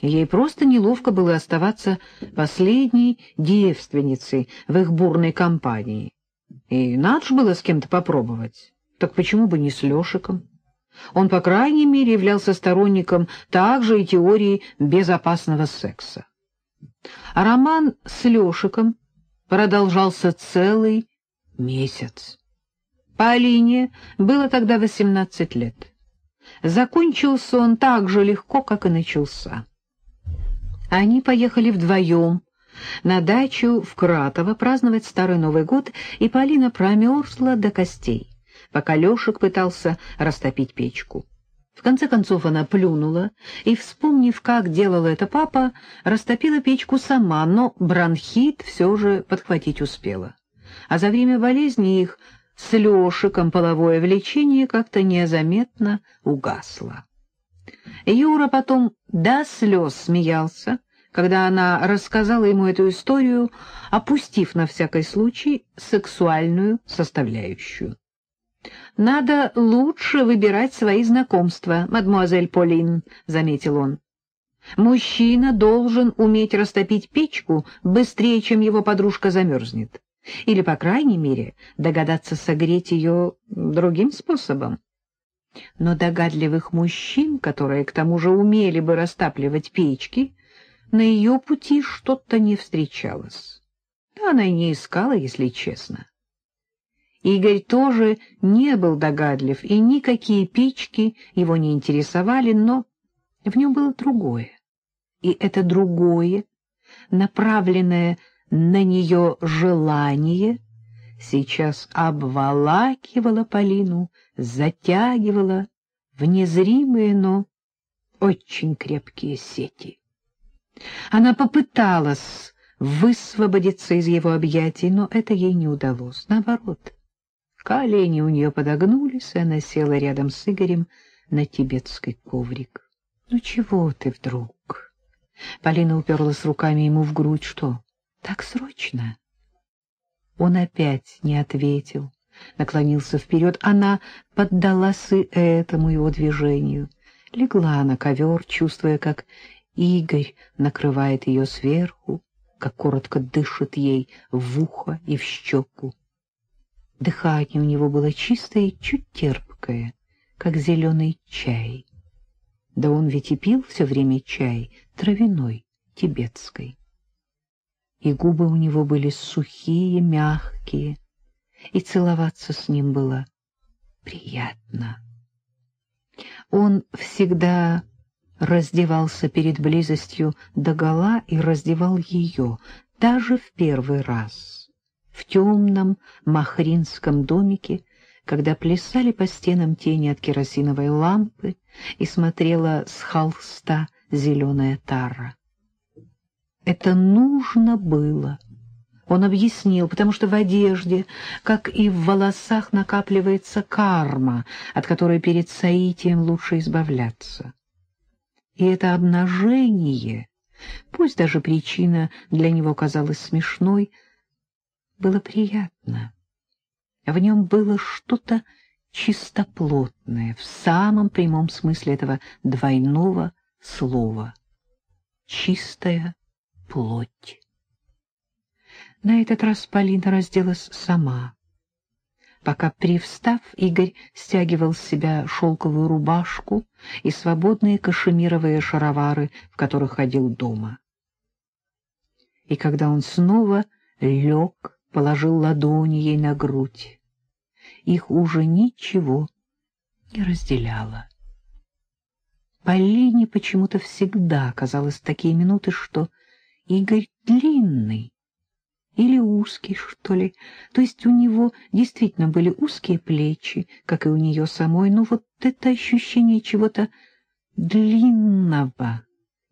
Ей просто неловко было оставаться последней девственницей в их бурной компании. И надо же было с кем-то попробовать. Так почему бы не с Лешиком? Он, по крайней мере, являлся сторонником также и теории безопасного секса. А роман с Лешиком продолжался целый месяц. Полине было тогда восемнадцать лет. Закончился он так же легко, как и начался. Они поехали вдвоем на дачу в Кратово праздновать Старый Новый год, и Полина промерзла до костей, пока Лешек пытался растопить печку. В конце концов она плюнула и, вспомнив, как делала это папа, растопила печку сама, но бронхит все же подхватить успела. А за время болезни их с Лешиком половое влечение как-то незаметно угасло. Юра потом до слез смеялся, когда она рассказала ему эту историю, опустив на всякий случай сексуальную составляющую. «Надо лучше выбирать свои знакомства, мадемуазель Полин», — заметил он. «Мужчина должен уметь растопить печку быстрее, чем его подружка замерзнет, или, по крайней мере, догадаться согреть ее другим способом. Но догадливых мужчин, которые к тому же умели бы растапливать печки, на ее пути что-то не встречалось. Да она и не искала, если честно. Игорь тоже не был догадлив, и никакие печки его не интересовали, но в нем было другое. И это другое, направленное на нее желание, сейчас обволакивало Полину, затягивало в незримые, но очень крепкие сети. Она попыталась высвободиться из его объятий, но это ей не удалось. Наоборот, колени у нее подогнулись, и она села рядом с Игорем на тибетский коврик. — Ну чего ты вдруг? Полина уперлась руками ему в грудь. — Что, так срочно? Он опять не ответил, наклонился вперед. Она поддалась и этому его движению. Легла на ковер, чувствуя, как Игорь накрывает ее сверху, как коротко дышит ей в ухо и в щеку. Дыхание у него было чистое и чуть терпкое, как зеленый чай. Да он ведь и пил все время чай, травяной, тибетской. И губы у него были сухие, мягкие, и целоваться с ним было приятно. Он всегда раздевался перед близостью догола и раздевал ее, даже в первый раз, в темном махринском домике, когда плясали по стенам тени от керосиновой лампы и смотрела с холста зеленая тара. Это нужно было. Он объяснил, потому что в одежде, как и в волосах, накапливается карма, от которой перед соитием лучше избавляться. И это обнажение, пусть даже причина для него казалась смешной, было приятно. В нем было что-то чистоплотное в самом прямом смысле этого двойного слова. Чистая плоть. На этот раз Полина разделась сама. Пока, привстав, Игорь стягивал с себя шелковую рубашку и свободные кашемировые шаровары, в которых ходил дома. И когда он снова лег, положил ладони ей на грудь, их уже ничего не разделяло. Полине почему-то всегда казалось такие минуты, что Игорь длинный, или узкий, что ли. То есть у него действительно были узкие плечи, как и у нее самой, но вот это ощущение чего-то длинного,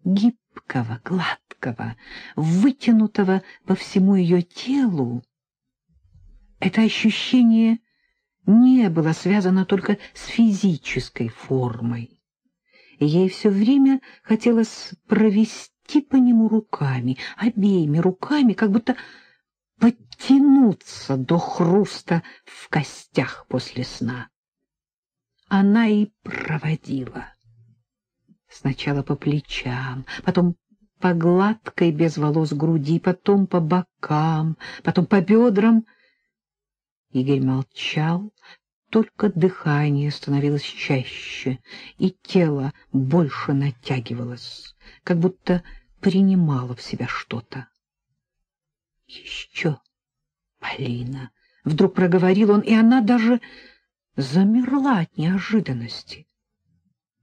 гибкого, гладкого, вытянутого по всему ее телу, это ощущение не было связано только с физической формой. Ей все время хотелось провести по нему руками, обеими руками, как будто подтянуться до хруста в костях после сна. Она и проводила. Сначала по плечам, потом по гладкой без волос груди, потом по бокам, потом по бедрам. Игорь молчал, только дыхание становилось чаще, и тело больше натягивалось, как будто принимало в себя что-то. Еще, Полина, вдруг проговорил он, и она даже замерла от неожиданности.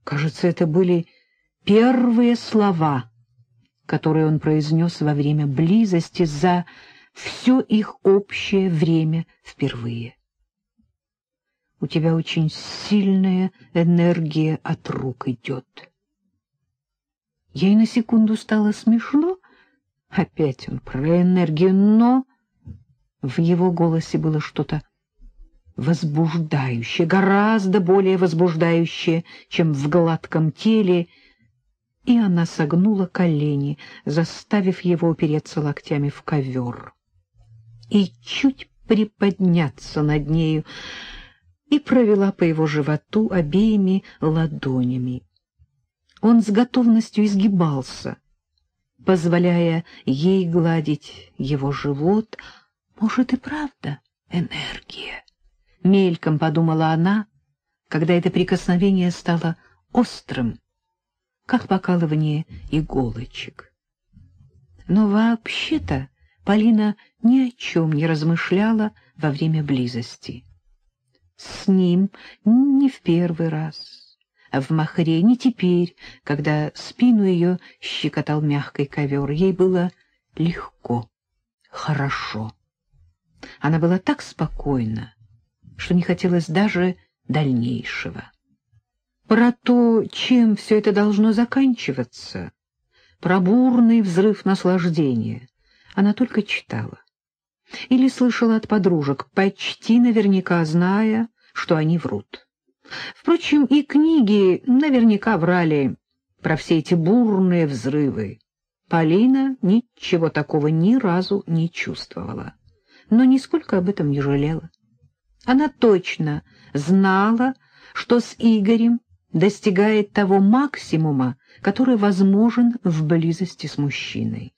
Кажется, это были первые слова, которые он произнес во время близости за все их общее время впервые. У тебя очень сильная энергия от рук идет. Ей на секунду стало смешно. Опять он про энергию, но в его голосе было что-то возбуждающее, гораздо более возбуждающее, чем в гладком теле, и она согнула колени, заставив его упереться локтями в ковер и чуть приподняться над нею, и провела по его животу обеими ладонями. Он с готовностью изгибался, позволяя ей гладить его живот. Может, и правда энергия? Мельком подумала она, когда это прикосновение стало острым, как покалывание иголочек. Но вообще-то Полина ни о чем не размышляла во время близости. С ним не в первый раз, в махре не теперь, когда спину ее щекотал мягкий ковер. Ей было легко, хорошо. Она была так спокойна, что не хотелось даже дальнейшего. Про то, чем все это должно заканчиваться, про бурный взрыв наслаждения, она только читала. Или слышала от подружек, почти наверняка зная, что они врут. Впрочем, и книги наверняка врали про все эти бурные взрывы. Полина ничего такого ни разу не чувствовала, но нисколько об этом не жалела. Она точно знала, что с Игорем достигает того максимума, который возможен в близости с мужчиной.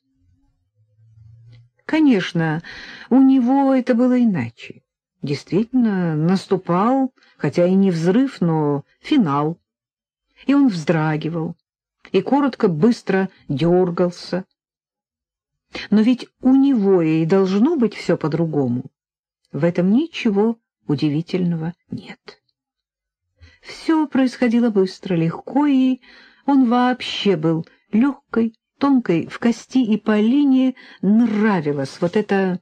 Конечно, у него это было иначе. Действительно, наступал, хотя и не взрыв, но финал. И он вздрагивал, и коротко, быстро дергался. Но ведь у него и должно быть все по-другому. В этом ничего удивительного нет. Все происходило быстро, легко, и он вообще был легкой, тонкой в кости, и Полине нравилась вот эта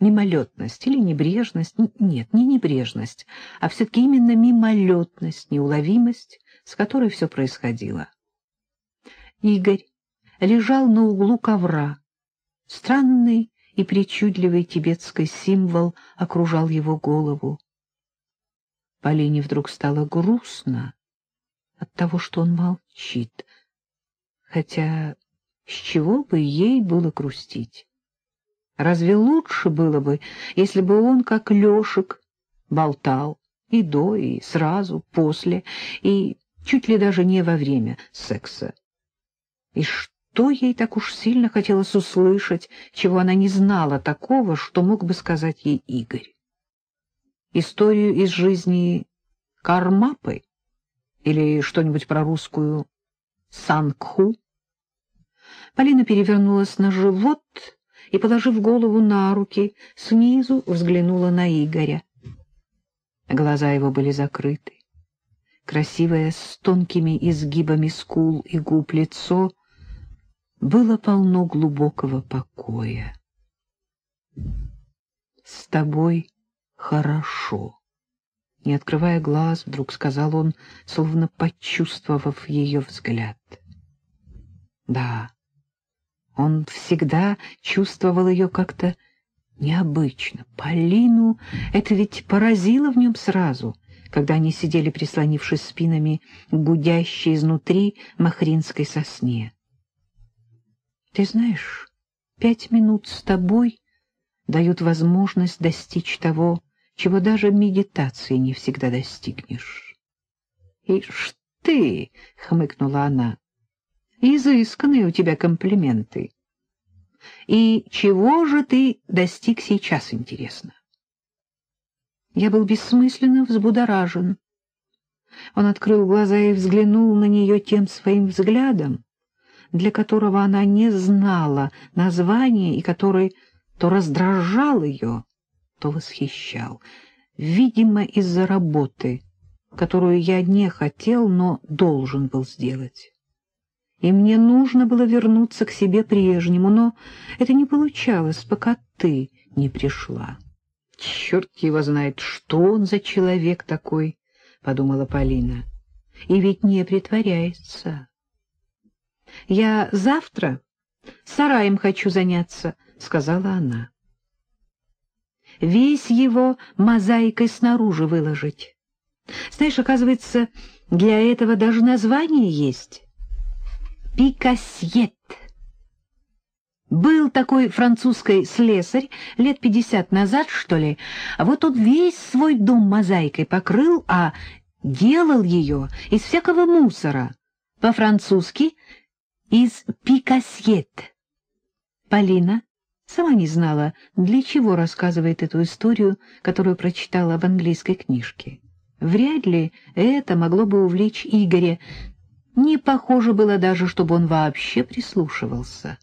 мимолетность или небрежность. Нет, не небрежность, а все-таки именно мимолетность, неуловимость, с которой все происходило. Игорь лежал на углу ковра. Странный и причудливый тибетский символ окружал его голову. Полине вдруг стало грустно от того, что он молчит, хотя с чего бы ей было грустить? Разве лучше было бы, если бы он, как Лешек, болтал и до, и сразу, после, и чуть ли даже не во время секса? И что ей так уж сильно хотелось услышать, чего она не знала такого, что мог бы сказать ей Игорь? историю из жизни Кармапы или что-нибудь про русскую Сангху. Полина перевернулась на живот и, положив голову на руки, снизу взглянула на Игоря. Глаза его были закрыты. Красивое, с тонкими изгибами скул и губ лицо было полно глубокого покоя. «С тобой хорошо. Не открывая глаз, вдруг сказал он, словно почувствовав ее взгляд. Да, он всегда чувствовал ее как-то необычно. Полину это ведь поразило в нем сразу, когда они сидели, прислонившись спинами к гудящей изнутри махринской сосне. Ты знаешь, пять минут с тобой дают возможность достичь того, чего даже медитации не всегда достигнешь. — Ишь ты! — хмыкнула она. Изысканные у тебя комплименты. И чего же ты достиг сейчас, интересно? Я был бессмысленно взбудоражен. Он открыл глаза и взглянул на нее тем своим взглядом, для которого она не знала названия и который то раздражал ее, то восхищал. Видимо, из-за работы, которую я не хотел, но должен был сделать. И мне нужно было вернуться к себе прежнему, но это не получалось, пока ты не пришла. Черт его знает, что он за человек такой, — подумала Полина. И ведь не притворяется. Я завтра сараем хочу заняться, — сказала она. Весь его мозаикой снаружи выложить. Знаешь, оказывается, для этого даже название есть. Пикасьет. Был такой французский слесарь лет пятьдесят назад, что ли, а вот он весь свой дом мозаикой покрыл, а делал ее из всякого мусора, по-французски из пикасьет. Полина сама не знала, для чего рассказывает эту историю, которую прочитала в английской книжке. Вряд ли это могло бы увлечь Игоря. Не похоже было даже, чтобы он вообще прислушивался.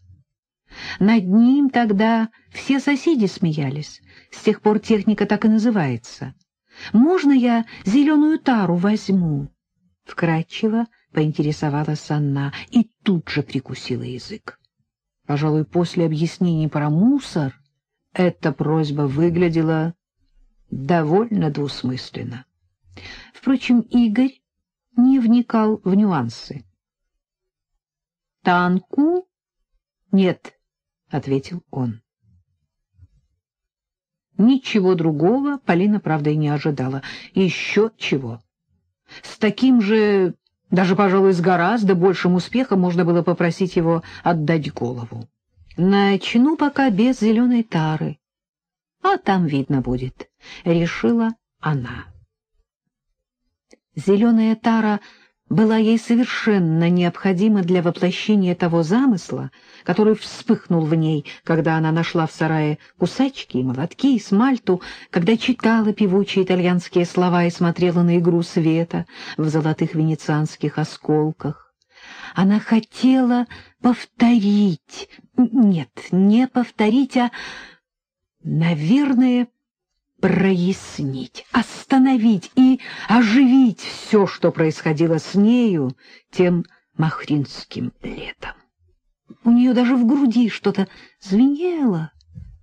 Над ним тогда все соседи смеялись. С тех пор техника так и называется. «Можно я зеленую тару возьму?» Вкратчиво поинтересовалась она и тут же прикусила язык. Пожалуй, после объяснений про мусор эта просьба выглядела довольно двусмысленно. Впрочем, Игорь не вникал в нюансы. «Танку? Нет», — ответил он. Ничего другого Полина, правда, и не ожидала. Еще чего. С таким же даже, пожалуй, с гораздо большим успехом можно было попросить его отдать голову. Начну пока без зеленой тары, а там видно будет, — решила она. Зеленая тара была ей совершенно необходима для воплощения того замысла, который вспыхнул в ней, когда она нашла в сарае кусачки и молотки и смальту, когда читала певучие итальянские слова и смотрела на игру света в золотых венецианских осколках. Она хотела повторить, нет, не повторить, а, наверное, прояснить, остановить и оживить все, что происходило с нею тем махринским летом. У нее даже в груди что-то звенело,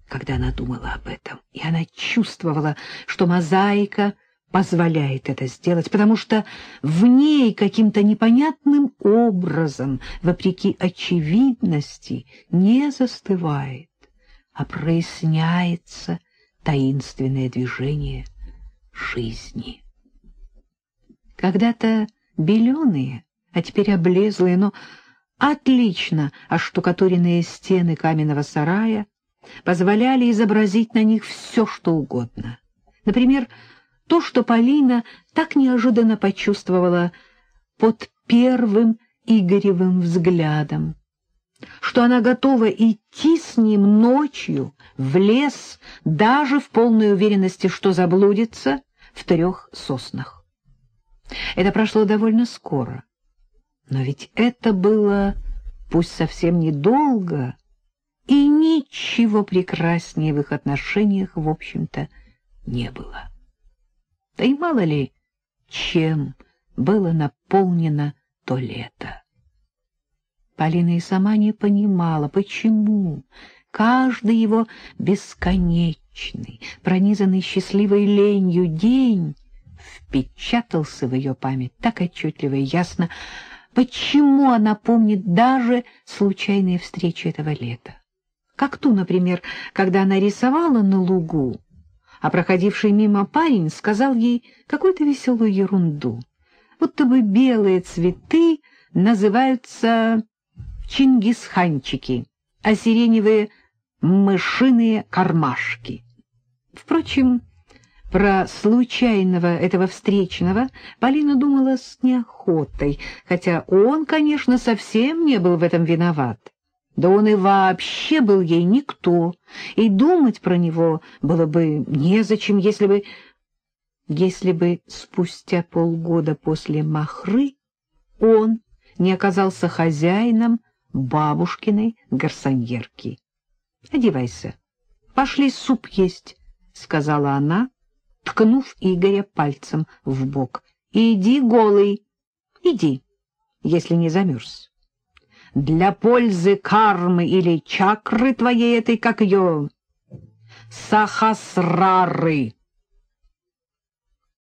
когда она думала об этом, и она чувствовала, что мозаика позволяет это сделать, потому что в ней каким-то непонятным образом, вопреки очевидности, не застывает, а проясняется таинственное движение жизни. Когда-то беленые, а теперь облезлые, но отлично оштукатуренные стены каменного сарая позволяли изобразить на них все, что угодно. Например, то, что Полина так неожиданно почувствовала под первым Игоревым взглядом что она готова идти с ним ночью в лес, даже в полной уверенности, что заблудится в трех соснах. Это прошло довольно скоро, но ведь это было, пусть совсем недолго, и ничего прекраснее в их отношениях, в общем-то, не было. Да и мало ли, чем было наполнено то лето. Полина и сама не понимала, почему каждый его бесконечный, пронизанный счастливой ленью день впечатался в ее память так отчетливо и ясно, почему она помнит даже случайные встречи этого лета. Как ту, например, когда она рисовала на лугу, а проходивший мимо парень сказал ей какую-то веселую ерунду, будто бы белые цветы называются чингисханчики, а сиреневые — мышиные кармашки. Впрочем, Про случайного этого встречного Полина думала с неохотой, хотя он, конечно, совсем не был в этом виноват. Да он и вообще был ей никто, и думать про него было бы незачем, если бы... Если бы спустя полгода после Махры он не оказался хозяином бабушкиной гарсоньерки. — Одевайся, пошли суп есть, — сказала она, ткнув Игоря пальцем в бок. — Иди голый, иди, если не замерз. Для пользы кармы или чакры твоей этой, как ее, сахасрары,